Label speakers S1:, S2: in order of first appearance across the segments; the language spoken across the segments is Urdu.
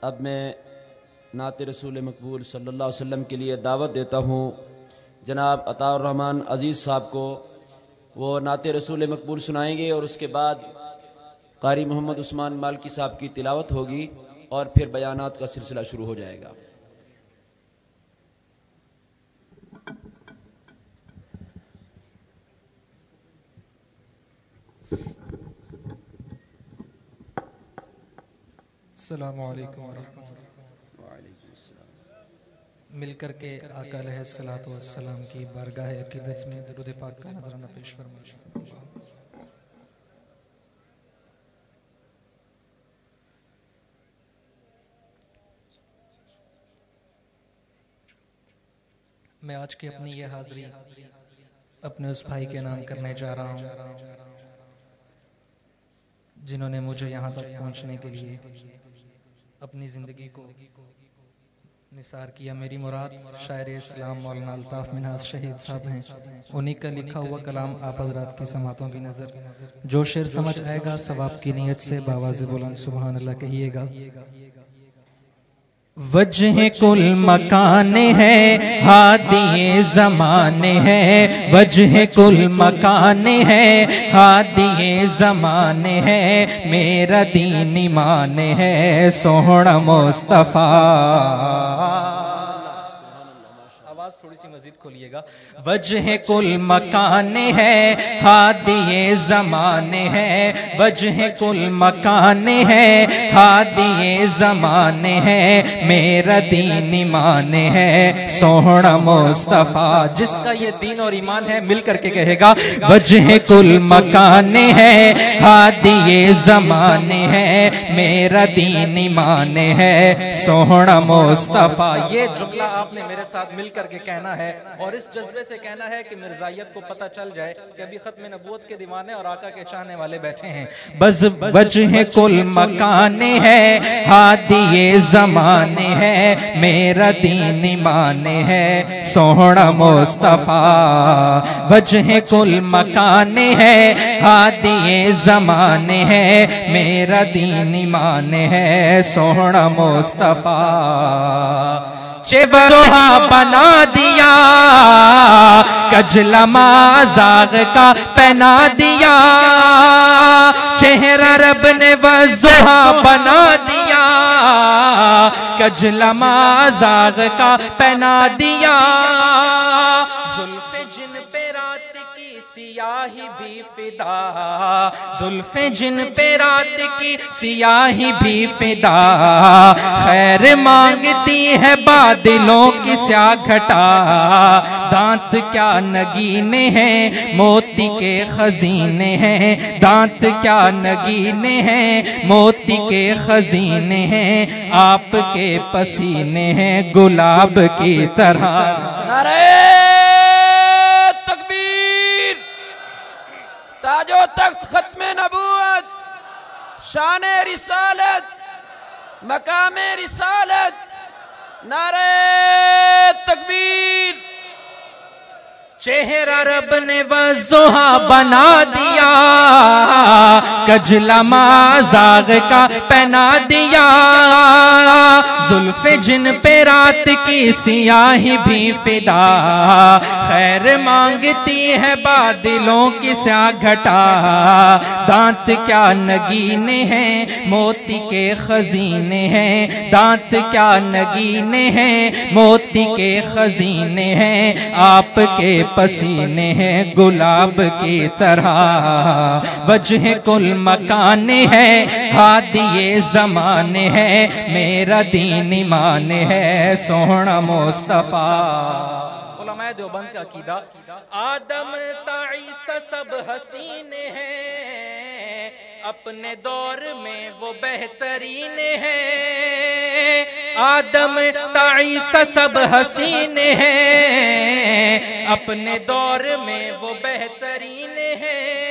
S1: اب میں نعت رسول مقبول صلی اللہ علیہ وسلم کے لیے دعوت دیتا ہوں۔ جناب عطاء الرحمن عزیز صاحب کو وہ نعت رسول مقبول سنائیں گے اور اس کے بعد قاری محمد عثمان مالکی صاحب کی تلاوت ہوگی اور پھر بیانات کا سلسلہ شروع ہو جائے گا۔
S2: السلام علیکم. ورحمۃ مل کر کے آقا علیہ السلاۃ والسلام کی بارگاہ عقیدت میں درود پاک کا نظرانہ پیش فرمائیں میں آج کی اپنی یہ حاضری اپنے اس بھائی کے نام کرنے جا رہا ہوں جنہوں نے مجھے یہاں تک پہنچنے کے لیے اپنی زندگی کو نثار کیا۔ میری مراد شاعر اسلام مولانا الطاف مناز شہید صاحب ہیں۔ انہی کا لکھا ہوا کلام آپ حضرات کی سماعتوں کی نظر۔ جو شعر سمجھ آئے گا، ثواب کی نیت سے باواز بلند سبحان اللہ کہیے گا۔ وجہ کل مکان ہے، ہادی زمان ہے۔ وجہ کل مکان ہے، ہادی زمان ہے۔ میرا دین ایمان ہے، سوہنا مصطفیٰ۔ سی مزید کھولیے گا۔ وجہ کل مکان ہے ہادی زمان ہے۔ وجہ کل مکان ہے ہادی زمان ہے۔ میرا دین ایمان ہے۔ سوہنا مصطفیٰ، جس کا یہ دین اور ایمان ہے، مل کر کے کہے گا، وجہ کل مکان ہے ہادی زمان ہے۔ میرا دین ایمان ہے۔ سوہنا مصطفیٰ، یہ جملہ آپ نے میرے ساتھ مل کر کے کہنا ہے اور اس جذبے سے کہنا ہے کہ مرزائیت کو پتہ چل جائے کہ ابھی ختم نبوت کے دیوانے اور آقا کے چاہنے والے بیٹھے ہیں۔ بز وجہ کل مکان ہے ہادی زمان ہے میرا دین ایمان ہے، سوہنا مصطفیٰ۔ وجہ کل مکان ہے ہادی زمان ہے میرا دین ایمان ہے، سوہنا مصطفیٰ۔ چبروہا بنا دیا کجلما زاغ کا پہنا دیا۔ چہرہ رب نے وزوہا بنا دیا کجلما زاغ کا پہنا دیا۔ فدا۔ ظلف جن پہ رات کی سیاہی بھی فدا۔ خیر مانگتی ہے بادلوں کی سیاہ گھٹا دانت کیا نگینے ہیں؟ موتی کے خزینے ہیں۔ دانت کیا نگینے ہیں؟ موتی کے خزینے ہیں۔ آپ کے پسینے ہیں گلاب کی طرح۔
S1: نعرہ تاج و تخت ختم نبوت، شان رسالت، مقام رسالت، نعرہ تکبیر۔
S2: چہرہ رب نے وزوہا بنا دیا کجلما زاغ کا پہنا دیا۔ زلف جن پہ رات کی سیاہی بھی فدا۔ خیر مانگتی ہے بادلوں کی سیاہ گھٹا۔ دانت کیا نگینے ہیں؟ موتی کے خزینے ہیں۔ دانت کیا نگینے ہیں؟ موتی کے خزینے ہیں۔ آپ کے پسینے ہیں گلاب کی طرح۔ وجہ کل مکان ہے ہادی زمان ہے میرا دین ایمان ہے سوہنا مصطفیٰ۔ علماء دیوبند کا عقیدہ۔ آدم تعیس سب حسین ہیں اپنے دور میں وہ بہترین ہے۔ آدم تعیس سب حسین ہیں اپنے دور میں وہ بہترین ہے۔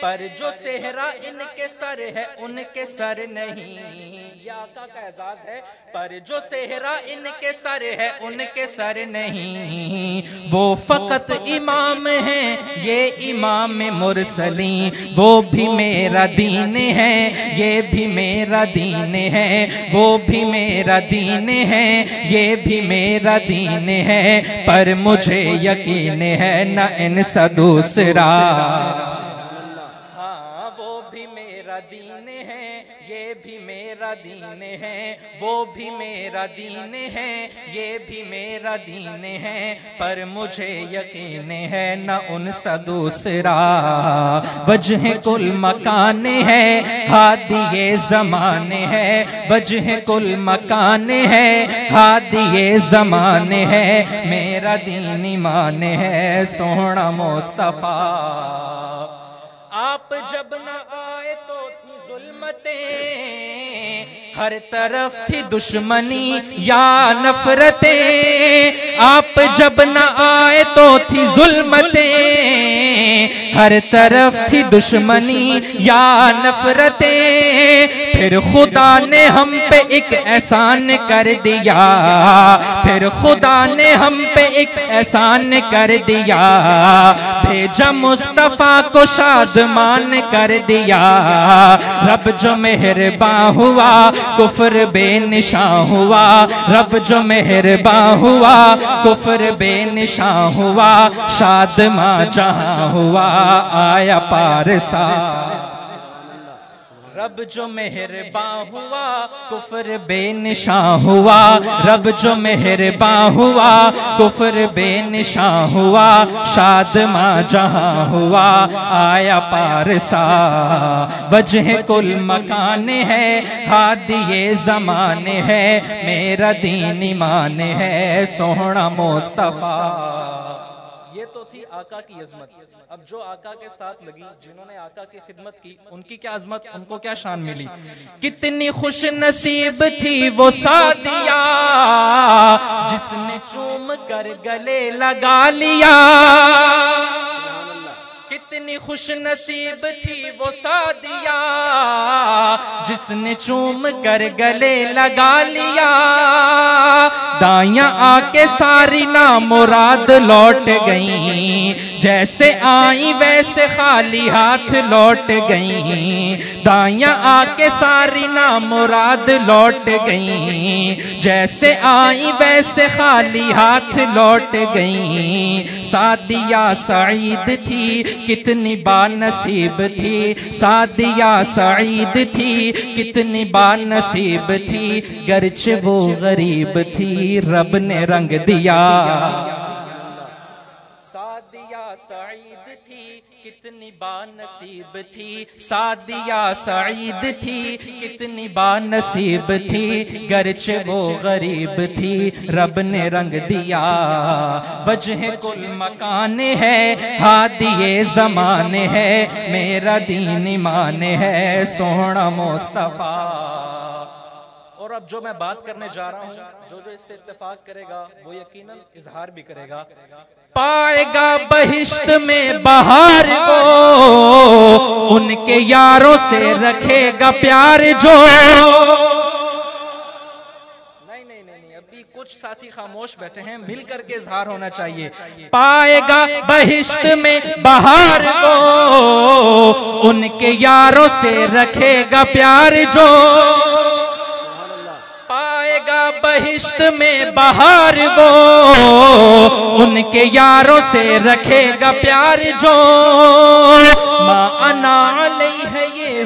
S2: پر جو صحرا ان کے سر ہے، ان کے سر نہیں۔ یہ آقا کا اعزاز ہے پر جو صحرا ان کے سر ہے ان کے سر نہیں۔ وہ فقط امام ہے یہ امام مرسلی وہ بھی میرا دین ہے یہ بھی میرا دین ہے۔ وہ بھی میرا دین ہے یہ بھی میرا دین ہے۔ پر مجھے یقین ہے نہ ان سا دوسرا۔ ہاں وہ بھی میرا دین ہے یہ بھی میرا دین ہے، وہ بھی میرا دین ہے، یہ بھی میرا دین ہے، پر مجھے یقین ہے نہ ان سا دوسرا۔ وجہ کل مکان ہے، ہادی زمانے ہے۔ وجہ کل مکان ہے، ہادی زمانے ہے۔ میرا دین ایمان ہے، سونا مصطفیٰ۔ آپ جب نہ آئے تو ظلمتیں۔ ہر طرف تھی دشمنی یا نفرتیں۔ آپ جب نہ آئے تو تھی ظلمتیں۔ ہر طرف تھی دشمنی یا نفرتیں۔ پھر خدا نے ہم پہ ایک احسان کر دیا، پھر خدا نے ہم پہ ایک احسان کر دیا، بھیجا مصطفیٰ کو شادمان کر دیا۔ رب جو مہربان ہوا، کفر بے نشاں ہوا۔ رب جو مہربان ہوا، کفر بے نشاں ہوا۔ شاد ماں جہاں ہوا، آیا پارسا۔ رب جو مہربان ہوا، کفر بے نشاں ہوا۔ رب جو مہربان ہوا، کفر بے نشاں ہوا۔ شاد ماں جہاں ہوا، آیا پارسا۔ وجہ کل مکان ہے، ہادی زمان ہے۔ میرا دین ایمان ہے سونا مصطفیٰ۔ یہ تو تھی آقا کی عظمت۔ اب جو آقا کے ساتھ لگی، جنہوں نے آقا کی خدمت کی، ان کی کیا عظمت؟ ان کو کیا شان ملی؟ کتنی خوش نصیب تھی وہ سادیا جس نے چوم کر گلے لگا لیا۔ کتنی خوش نصیب تھی وہ سادیا جس نے چوم کر گلے لگا لیا۔ دائیاں آ کے ساری نام مراد لوٹ گئیں۔ جیسے آئی ویسے خالی ہاتھ لوٹ گئیں۔ دائیاں آ کے ساری نام مراد لوٹ گئیں۔ جیسے آئی ویسے خالی ہاتھ لوٹ گئیں۔ سادیا سعید تھی، کتنی با نصیب تھی۔ سادیا سعید تھی، کتنی با نصیب تھی۔ گرچ وہ غریب تھی۔ رب نے رنگ دیا سادیا سعید تھی کتنی با نصیب تھی سادیا سعید تھی کتنی با نصیب تھی گرچ وہ غریب تھی رب نے رنگ دیا وجہ کل مکان ہے ہادی زمان ہے میرا دین ایمان ہے سونا مصطفیٰ اور اب جو میں بات کرنے جا رہا ہوں، جو جو اس سے اتفاق کرے گا، وہ یقیناً اظہار بھی کرے گا۔ پائے گا بہشت میں بہار کو، ان کے یاروں سے رکھے گا پیار جو۔ نہیں ابھی کچھ ساتھی خاموش بیٹھے ہیں، مل کر کے اظہار ہونا چاہیے۔ پائے گا بہشت میں بہار کو، ان کے یاروں سے رکھے گا پیار جو۔ بہشت میں بہار وہ ان کے یاروں سے رکھے گا پیار جو۔ ماں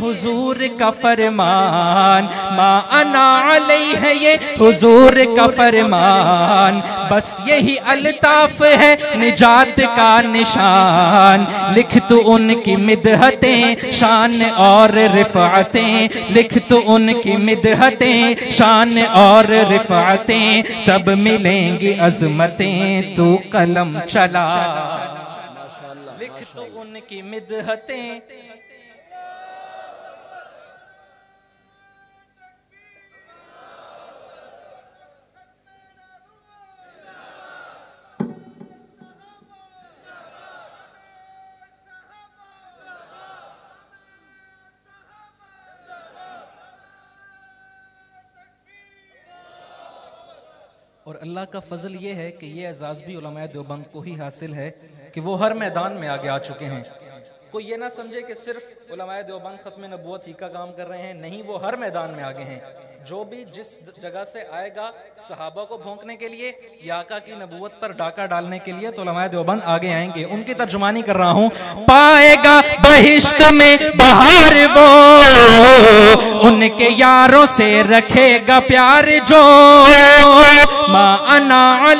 S2: حضور کا فرمان ماں انا علیہ ہے یہ حضور کا فرمان۔ بس یہی الطاف ہے، نجات کا نشان۔ لکھ تو ان کی مدحتیں، شان اور رفعتیں۔ لکھ تو ان کی مدحتیں، شان اور رفعتیں۔ تب ملیں گی عظمتیں، تو قلم چلا۔ لکھ تو ان کی مدحتیں اور اللہ کا فضل یہ ہے کہ یہ اعزاز بھی علماء دیوبند کو ہی حاصل ہے کہ وہ ہر میدان میں آگے آ چکے ہیں۔ کوئی یہ نہ سمجھے کہ صرف علماء دیوبند ختم نبوت ہی کا کام کر رہے ہیں، نہیں، وہ ہر میدان میں آگے ہیں۔ جو بھی جس جگہ سے آئے گا صحابہ کو بھونکنے کے لیے یا آقا کی نبوت پر ڈاکہ ڈالنے کے لیے تو علماء دیوبند آگے آئیں گے۔ ان کی ترجمانی کر رہا ہوں۔ پائے گا بہشت میں بہار وہ۔ ان کے یاروں سے رکھے گا پیار جو۔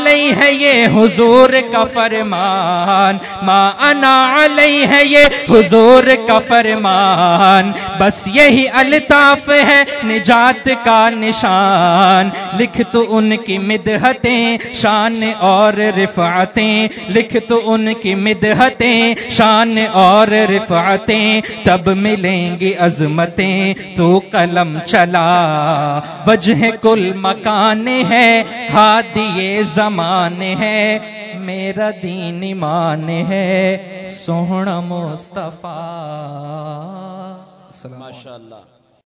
S2: la علیہ ہے یہ حضور کا فرمان ماں انا علیہ ہے یہ حضور کا فرمان۔ بس یہی الطاف ہے، نجات کا نشان۔ لکھ تو ان کی مدحتیں، شان اور رفعتیں۔ لکھ تو ان کی مدحتیں، شان اور رفعتیں۔ تب ملیں گی عظمتیں، تو قلم چلا۔ وجہ کل مکان ہے، ہادی زمان۔ ہے میرا دین ایمان ہے سوہنا مصطفیٰ۔
S1: ماشاء اللہ